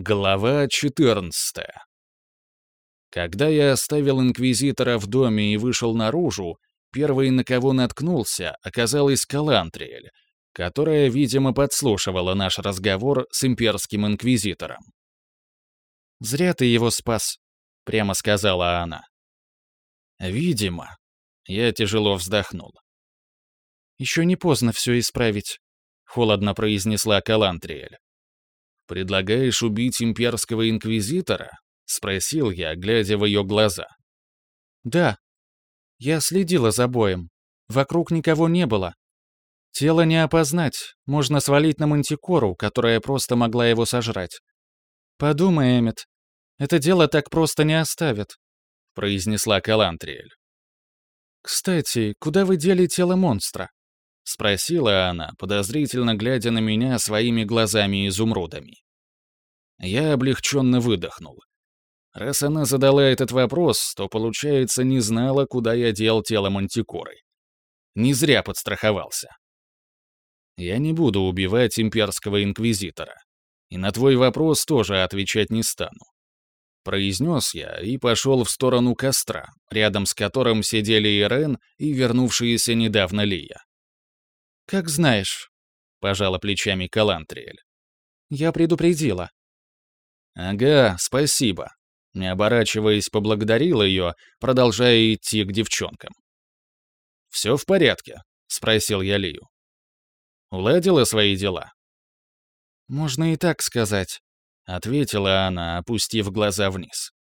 Глава 14 Когда я оставил Инквизитора в доме и вышел наружу, первый, на кого наткнулся, оказалась Калантриэль, которая, видимо, подслушивала наш разговор с имперским Инквизитором. «Зря ты его спас», — прямо сказала она. «Видимо». Я тяжело вздохнул. «Еще не поздно все исправить», — холодно произнесла Калантриэль. «Предлагаешь убить имперского инквизитора?» — спросил я, глядя в ее глаза. «Да. Я следила за боем. Вокруг никого не было. Тело не опознать, можно свалить на мантикору, которая просто могла его сожрать. Подумай, Эммет, это дело так просто не оставят», — произнесла Калантриэль. «Кстати, куда вы дели тело монстра?» — спросила она, подозрительно глядя на меня своими глазами-изумрудами. Я облегченно выдохнул. Раз она задала этот вопрос, то, получается, не знала, куда я дел тело мантикоры. Не зря подстраховался. Я не буду убивать имперского инквизитора. И на твой вопрос тоже отвечать не стану. Произнес я и пошел в сторону костра, рядом с которым сидели Ирен и вернувшаяся недавно Лия. «Как знаешь», — пожала плечами Калантриэль. «Я предупредила». «Ага, спасибо», — не оборачиваясь, поблагодарил ее, продолжая идти к девчонкам. «Все в порядке?» — спросил я Лию. «Уладила свои дела?» «Можно и так сказать», — ответила она, опустив глаза вниз.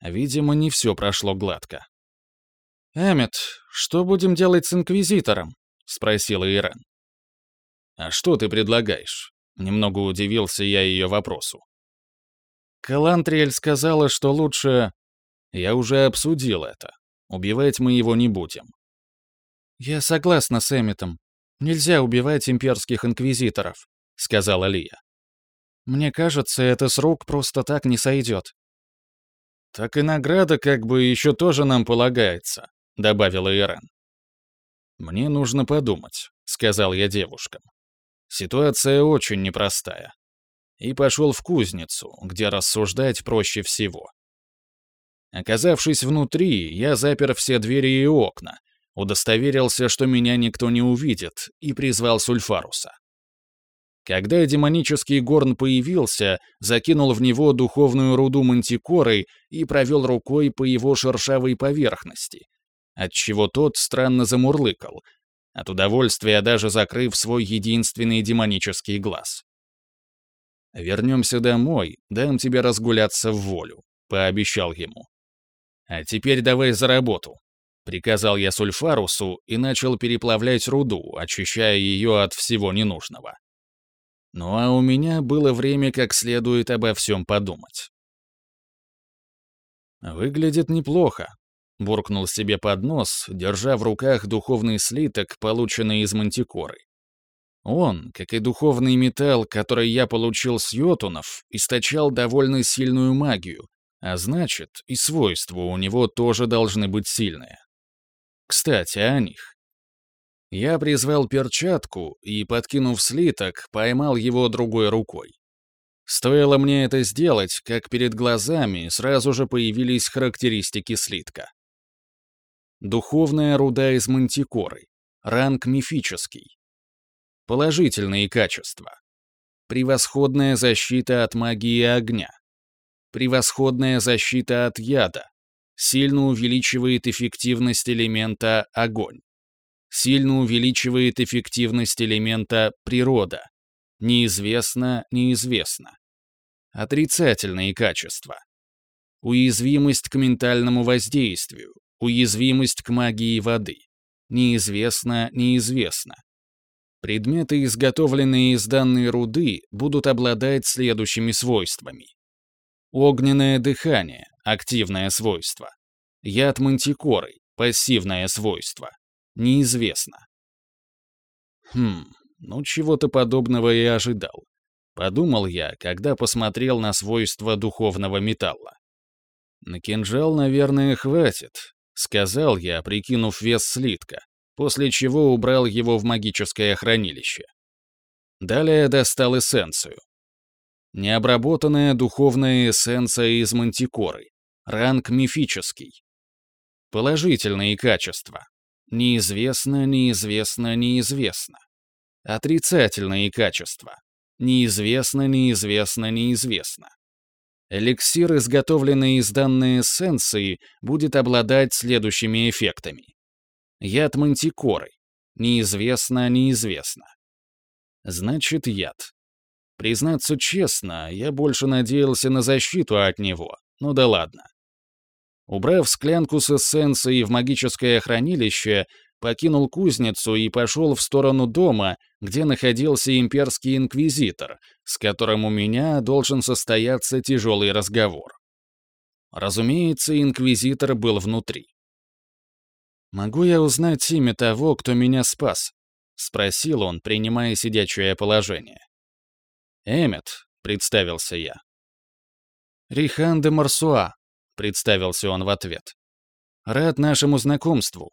Видимо, не все прошло гладко. «Эммет, что будем делать с Инквизитором?» — спросила Ирен. «А что ты предлагаешь?» — немного удивился я ее вопросу. Калантриэль сказала, что лучше... Я уже обсудил это. Убивать мы его не будем. «Я согласна с Эмметом. Нельзя убивать имперских инквизиторов», — сказала Лия. «Мне кажется, это с рук просто так не сойдет». «Так и награда как бы еще тоже нам полагается», — добавила Ирен. «Мне нужно подумать», — сказал я девушкам. «Ситуация очень непростая». И пошел в кузницу, где рассуждать проще всего. Оказавшись внутри, я запер все двери и окна, удостоверился, что меня никто не увидит, и призвал Сульфаруса. Когда демонический горн появился, закинул в него духовную руду мантикорой и провел рукой по его шершавой поверхности, отчего тот странно замурлыкал, от удовольствия даже закрыв свой единственный демонический глаз. «Вернемся домой, дам тебе разгуляться в волю», — пообещал ему. «А теперь давай за работу», — приказал я Сульфарусу и начал переплавлять руду, очищая ее от всего ненужного. Ну а у меня было время как следует обо всем подумать. Выглядит неплохо, буркнул себе под нос, держа в руках духовный слиток, полученный из мантикоры. Он, как и духовный металл, который я получил с йотунов, источал довольно сильную магию, а значит, и свойства у него тоже должны быть сильные. Кстати, о них. Я призвал перчатку и, подкинув слиток, поймал его другой рукой. Стоило мне это сделать, как перед глазами сразу же появились характеристики слитка. Духовная руда из мантикоры. Ранг мифический. Положительные качества. Превосходная защита от магии огня. Превосходная защита от яда. Сильно увеличивает эффективность элемента огонь. Сильно увеличивает эффективность элемента природа. Неизвестно, неизвестно. Отрицательные качества. Уязвимость к ментальному воздействию. Уязвимость к магии воды. Неизвестно, неизвестно. Предметы, изготовленные из данной руды, будут обладать следующими свойствами. Огненное дыхание – активное свойство. Яд мантикоры – пассивное свойство. Неизвестно. Хм, ну чего-то подобного и ожидал. Подумал я, когда посмотрел на свойства духовного металла. На кинжал, наверное, хватит, — сказал я, прикинув вес слитка, после чего убрал его в магическое хранилище. Далее достал эссенцию. Необработанная духовная эссенция из мантикоры. Ранг мифический. Положительные качества. Неизвестно, неизвестно, неизвестно. Отрицательные качества. Неизвестно, неизвестно, неизвестно. Эликсир, изготовленный из данной эссенции, будет обладать следующими эффектами. Яд мантикоры. Неизвестно, неизвестно. Значит, яд. Признаться честно, я больше надеялся на защиту от него, ну да ладно. Убрав склянку с эссенцией в магическое хранилище, покинул кузницу и пошел в сторону дома, где находился имперский инквизитор, с которым у меня должен состояться тяжелый разговор. Разумеется, инквизитор был внутри. «Могу я узнать имя того, кто меня спас?» — спросил он, принимая сидячее положение. «Эммет», — представился я. «Рихан де Марсуа», — представился он в ответ. «Рад нашему знакомству».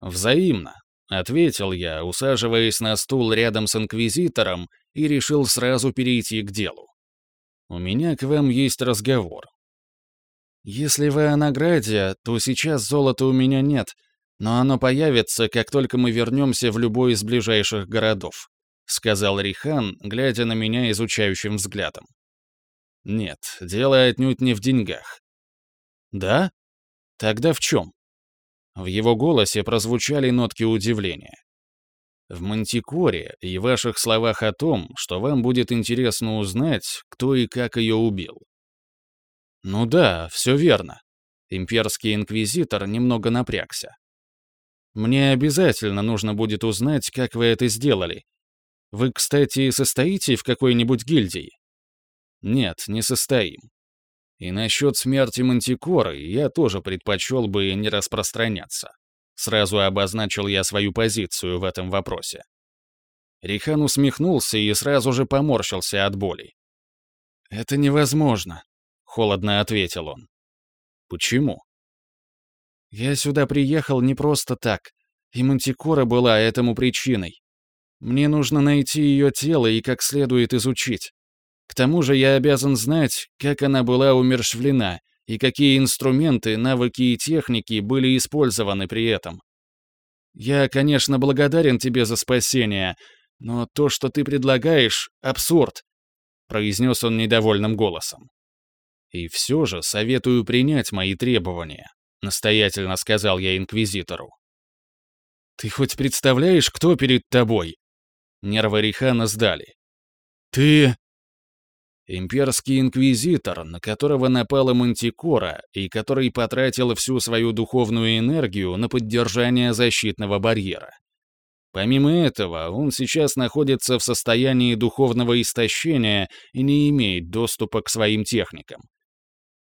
«Взаимно», — ответил я, усаживаясь на стул рядом с инквизитором и решил сразу перейти к делу. «У меня к вам есть разговор». «Если вы о награде, то сейчас золота у меня нет, но оно появится, как только мы вернемся в любой из ближайших городов», — сказал Рихан, глядя на меня изучающим взглядом. «Нет, дело отнюдь не в деньгах». «Да? Тогда в чем?» В его голосе прозвучали нотки удивления. «В Мантикоре и ваших словах о том, что вам будет интересно узнать, кто и как ее убил». «Ну да, все верно». Имперский инквизитор немного напрягся. «Мне обязательно нужно будет узнать, как вы это сделали. Вы, кстати, состоите в какой-нибудь гильдии?» «Нет, не состоим. И насчет смерти Мантикоры я тоже предпочел бы не распространяться. Сразу обозначил я свою позицию в этом вопросе. Рихан усмехнулся и сразу же поморщился от боли. «Это невозможно», — холодно ответил он. «Почему?» «Я сюда приехал не просто так, и Мантикора была этому причиной. Мне нужно найти ее тело и как следует изучить. К тому же я обязан знать, как она была умерщвлена и какие инструменты, навыки и техники были использованы при этом. Я, конечно, благодарен тебе за спасение, но то, что ты предлагаешь, абсурд, произнес он недовольным голосом. И все же советую принять мои требования, настоятельно сказал я инквизитору. Ты хоть представляешь, кто перед тобой? Нервы Рихана сдали. Ты... Имперский инквизитор, на которого напала Мантикора и который потратил всю свою духовную энергию на поддержание защитного барьера. Помимо этого, он сейчас находится в состоянии духовного истощения и не имеет доступа к своим техникам.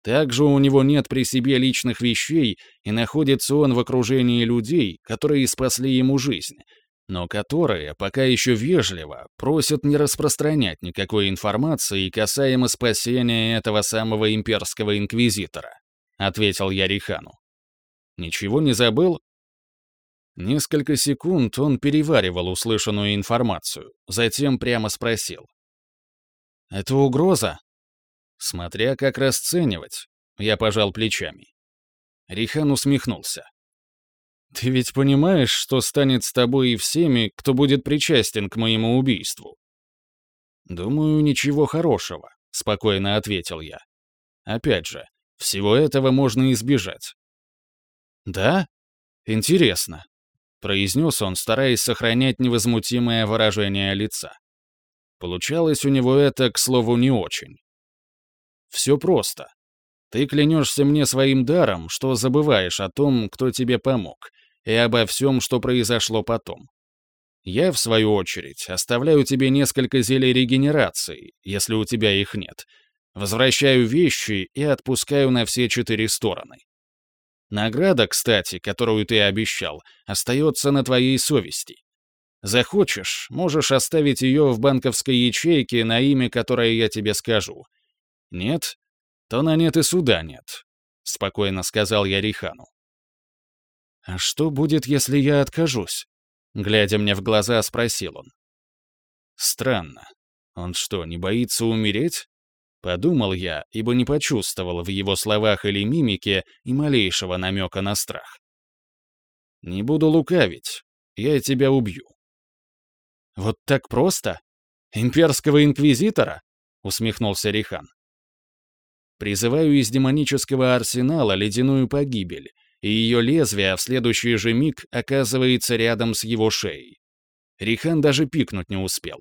Также у него нет при себе личных вещей, и находится он в окружении людей, которые спасли ему жизнь, но которые пока еще вежливо просят не распространять никакой информации касаемо спасения этого самого имперского инквизитора», — ответил я Рихану. «Ничего не забыл?» Несколько секунд он переваривал услышанную информацию, затем прямо спросил. «Это угроза?» «Смотря как расценивать», — я пожал плечами. Рихан усмехнулся. Ты ведь понимаешь, что станет с тобой и всеми, кто будет причастен к моему убийству?» «Думаю, ничего хорошего», — спокойно ответил я. «Опять же, всего этого можно избежать». «Да? Интересно», — произнес он, стараясь сохранять невозмутимое выражение лица. Получалось у него это, к слову, не очень. «Все просто. Ты клянешься мне своим даром, что забываешь о том, кто тебе помог, и обо всем, что произошло потом. Я, в свою очередь, оставляю тебе несколько зелий регенерации, если у тебя их нет, возвращаю вещи и отпускаю на все четыре стороны. Награда, кстати, которую ты обещал, остается на твоей совести. Захочешь, можешь оставить ее в банковской ячейке на имя, которое я тебе скажу. Нет? То на нет и суда нет», — спокойно сказал я Рихану. «А что будет, если я откажусь?» Глядя мне в глаза, спросил он. «Странно. Он что, не боится умереть? Подумал я, ибо не почувствовал в его словах или мимике и малейшего намека на страх. «Не буду лукавить. Я тебя убью». «Вот так просто? Имперского инквизитора?» — усмехнулся Рихан. «Призываю из демонического арсенала ледяную погибель, и ее лезвие в следующий же миг оказывается рядом с его шеей. Рихан даже пикнуть не успел.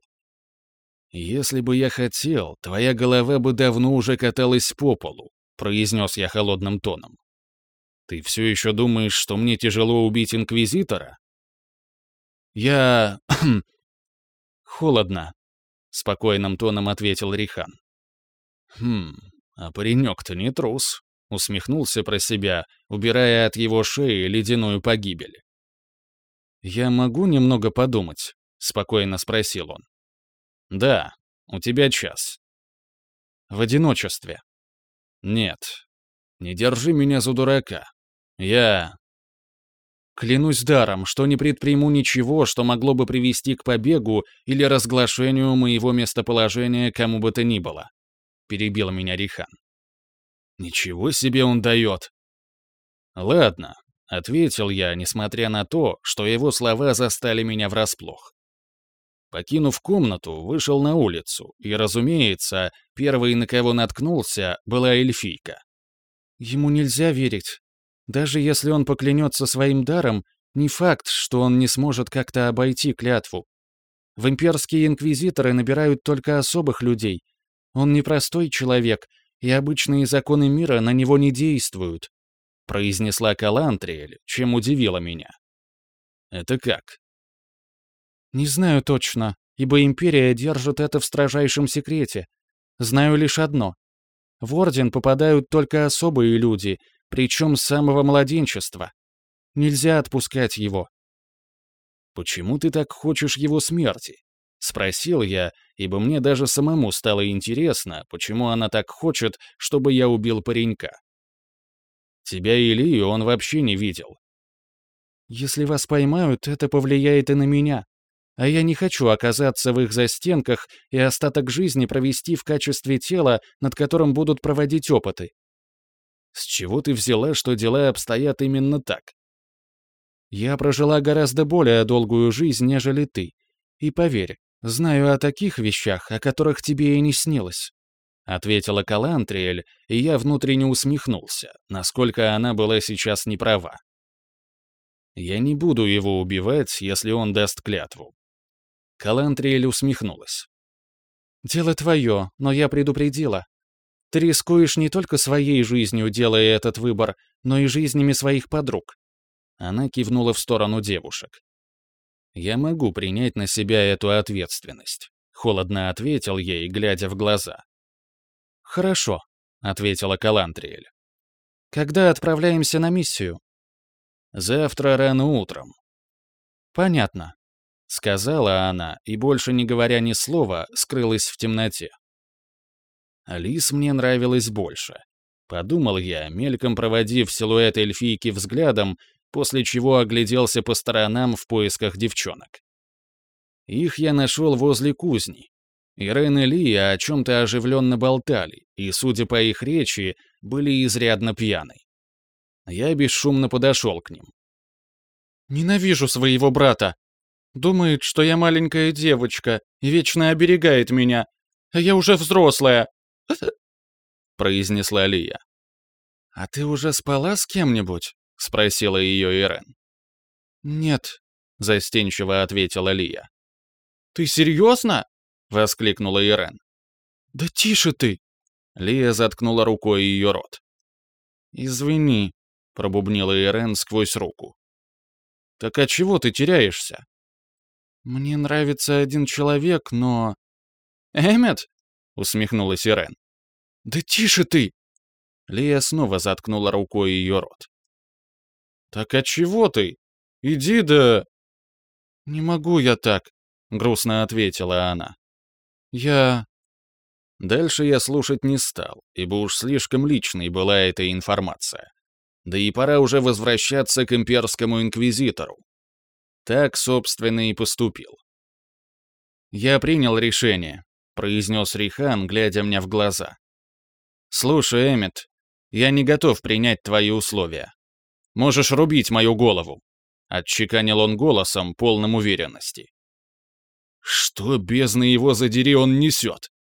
«Если бы я хотел, твоя голова бы давно уже каталась по полу», — произнес я холодным тоном. «Ты все еще думаешь, что мне тяжело убить Инквизитора?» «Я... холодно», — спокойным тоном ответил Рихан. «Хм, а паренек-то не трус», — усмехнулся про себя, убирая от его шеи ледяную погибель. «Я могу немного подумать?» — спокойно спросил он. «Да, у тебя час». «В одиночестве?» «Нет. Не держи меня за дурака. Я...» «Клянусь даром, что не предприму ничего, что могло бы привести к побегу или разглашению моего местоположения кому бы то ни было», — перебил меня Рихан. «Ничего себе он дает!» «Ладно», — ответил я, несмотря на то, что его слова застали меня врасплох. Покинув комнату, вышел на улицу, и, разумеется, первой, на кого наткнулся, была эльфийка. Ему нельзя верить. Даже если он поклянется своим даром, не факт, что он не сможет как-то обойти клятву. В имперские инквизиторы набирают только особых людей. Он непростой человек, и обычные законы мира на него не действуют», — произнесла Калантриэль, чем удивила меня. «Это как?» Не знаю точно, ибо Империя держит это в строжайшем секрете. Знаю лишь одно. В Орден попадают только особые люди, причем с самого младенчества. Нельзя отпускать его. «Почему ты так хочешь его смерти?» — спросил я, ибо мне даже самому стало интересно, почему она так хочет, чтобы я убил паренька. Тебя и Илью он вообще не видел. «Если вас поймают, это повлияет и на меня», а я не хочу оказаться в их застенках и остаток жизни провести в качестве тела, над которым будут проводить опыты. С чего ты взяла, что дела обстоят именно так? Я прожила гораздо более долгую жизнь, нежели ты. И поверь, знаю о таких вещах, о которых тебе и не снилось. Ответила Калантриэль, и я внутренне усмехнулся, насколько она была сейчас неправа. Я не буду его убивать, если он даст клятву. Калантриэль усмехнулась. «Дело твое, но я предупредила. Ты рискуешь не только своей жизнью, делая этот выбор, но и жизнями своих подруг». Она кивнула в сторону девушек. «Я могу принять на себя эту ответственность», — холодно ответил ей, глядя в глаза. «Хорошо», — ответила Калантриэль. «Когда отправляемся на миссию?» «Завтра рано утром». «Понятно. — сказала она, и, больше не говоря ни слова, скрылась в темноте. Алис мне нравилась больше. Подумал я, мельком проводив силуэт эльфийки взглядом, после чего огляделся по сторонам в поисках девчонок. Их я нашел возле кузни. Ирен и Лия о чем-то оживленно болтали, и, судя по их речи, были изрядно пьяны. Я бесшумно подошел к ним. «Ненавижу своего брата!» Думает, что я маленькая девочка и вечно оберегает меня, а я уже взрослая», — произнесла Лия. «А ты уже спала с кем-нибудь?» — спросила ее Ирен. «Нет», — застенчиво ответила Лия. «Ты серьезно?» — воскликнула Ирен. «Да тише ты!» Лия заткнула рукой ее рот. «Извини», — пробубнила Ирен сквозь руку. «Так от чего ты теряешься?» «Мне нравится один человек, но...» «Эммет?» — усмехнулась Ирен. «Да тише ты!» Лия снова заткнула рукой ее рот. «Так от чего ты? Иди да...» «Не могу я так», — грустно ответила она. «Я...» Дальше я слушать не стал, ибо уж слишком личной была эта информация. Да и пора уже возвращаться к имперскому инквизитору. Так, собственно, и поступил. «Я принял решение», произнес Рихан, глядя мне в глаза. «Слушай, Эммет, я не готов принять твои условия. Можешь рубить мою голову», — отчеканил он голосом, полным уверенности. «Что, бездна его задери, он несет?»